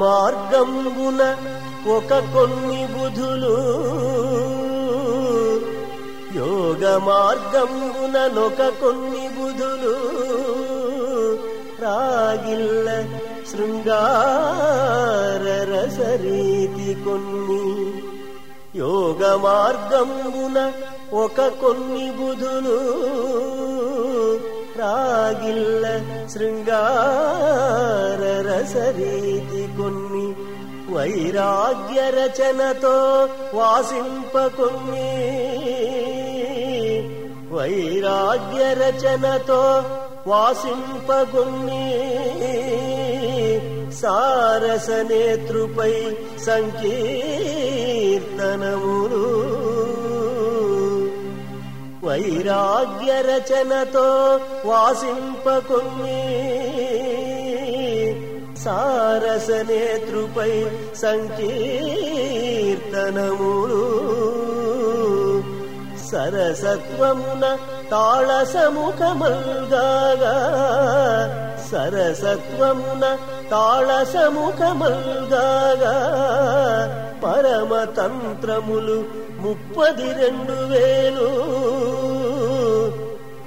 మార్గంబున ఒక కొన్ని బుధులు యోగ మార్గంబున నొక కొన్ని బుధులు రాగిల్ల శృంగార రసరీతి కొన్ని యోగ మార్గంబున ఒక కొన్ని బుధులు రాగిల్ల శృంగార రసరీతి కొన్ని వైరాగ్య రచనతో వాసింప కొన్ని వైరాగ్య రచనతో వాసింపగొన్ని సారస నేతృపై సంకీర్తనములు. వైరాగ్య రచనతో వాసింపకొన్ని. సారసనేతృపై సంకీర్తనములు. సరసత్వమున తాళసముఖమల్గాగా. సరసత్వమున తాళసముఖమల్గాగా. పరమతంత్రములు ముప్పది రెండు వేలు.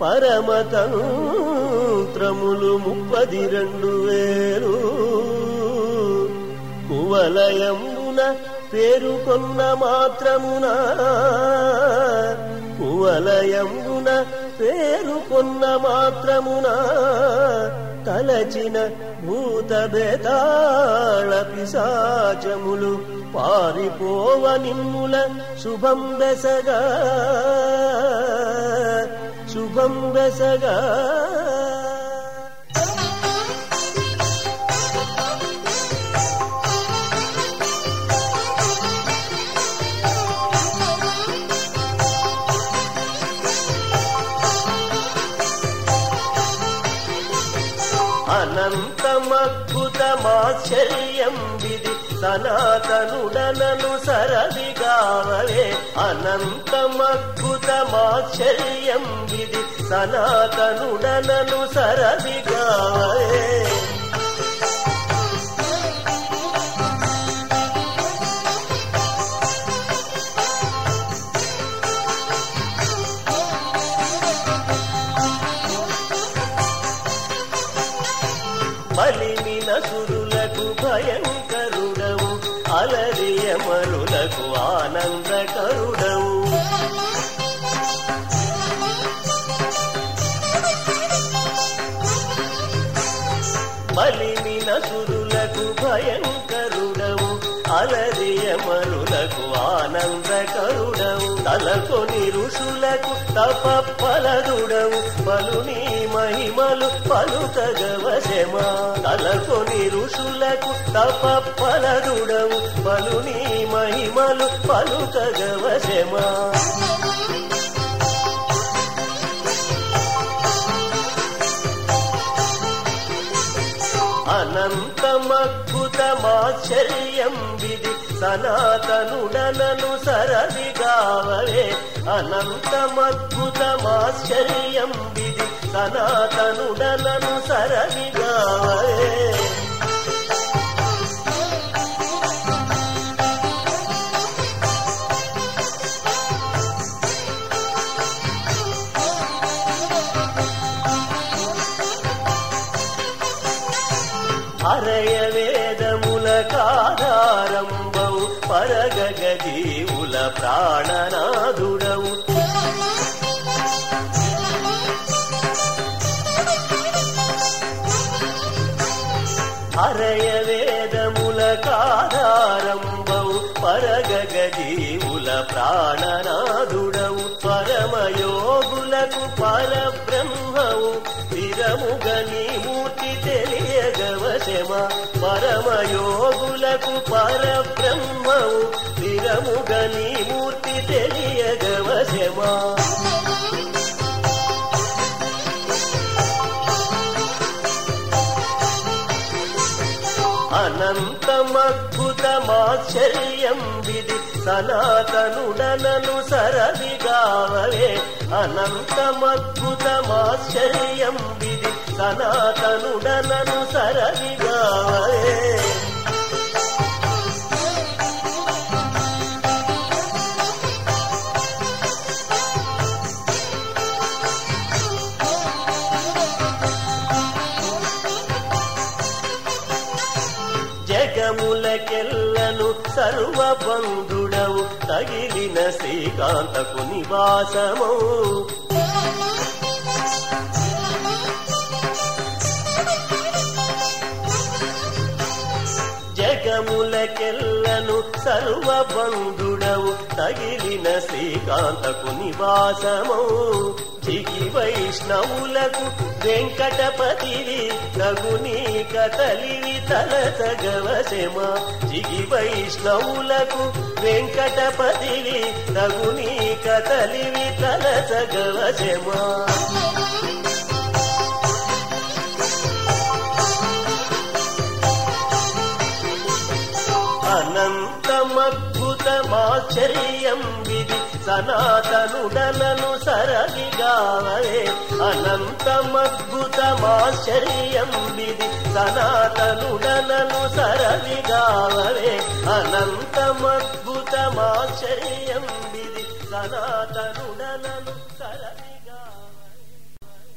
పరమతంత్రములు ముప్పది రెండు వేలు. కువలయమున పేరుకొన్న మాత్రమున? కువలయమున పేరుకొన్న మాత్రమున? తలచిన భూత భేదాళ పిశాచములు పారిపోవ నిమ్ముల శుభం బెసగా. శుభం దశగా అనంతమద్భుతమాశ్చర్యం విధి సనాతనుడనను సరదిగావలే అనంతమద్భుతమాశ్చర్యం విధి సనాతనుడనను సరదిగావలే బలిమిన సురులకు భయంకరుడవు అలరియమరులకు ఆనందకరుడవు బలిమిన సురులకు భయంకరుడవు అలరియ మనులకు ఆనంద కరుడవు. తలకొని ఋషులకు తపఫలదుడవు పలుని మహిమలు పలుకగవశమా తలకొని ఋషులకు తపఫలదుడవు పలుని మహిమలు పలుకగవశమా అనంతమద్భుతమాశ్చర్యం విధి సనాతనుడనను సరదిగావలే అనంతమద్భుతమాశ్చర్యం విధి సనాతనుడనను సరదిగావలే అరయ వేదముల కాధారంబవు పరగగజీవుల ప్రాణనాదుడవు అరయ వేదముల కాధారంబవు పరగగజీవుల ప్రాణనాదుడవు పరమయోగులకు పరబ్రహ్మవు స్థిరముగని మూర్తి తెలియ క్షమ పరమయోగులకు పరబ్రహ్మవు. విరముగని మూర్తి తెలియగవ తెలియగవశమా అనంతమద్భుతమాశ్చర్యం విధి సనాతనుడనను సరదిగావలే అనంతమద్భుతమాశ్చర్యం విధి సనాతనుడనను సరనిగావే. జగములకెల్లను సర్వబంధుడవు తగిలిన శ్రీకాంతకు నివాసము జగములకెల్లను సర్వ బంధుడవు తగిలిన శ్రీకాంతకు నివాసము. జిగి వైష్ణవులకు వెంకటపతివి నగుని కతలివి తలచగవశమ జిగి వైష్ణవులకు వెంకటపతివి నగుని కతలివి తలచగవశమా అనంతమద్భుతమాశ్చర్యం విధి సనాతనుడలను సరవిగావే అనంతమద్భుతమాశ్చర్యం విధి సనాతనుడలను సరవిగావే అనంతమద్భుతమాశ్చర్యం విధి సనాతనుడలను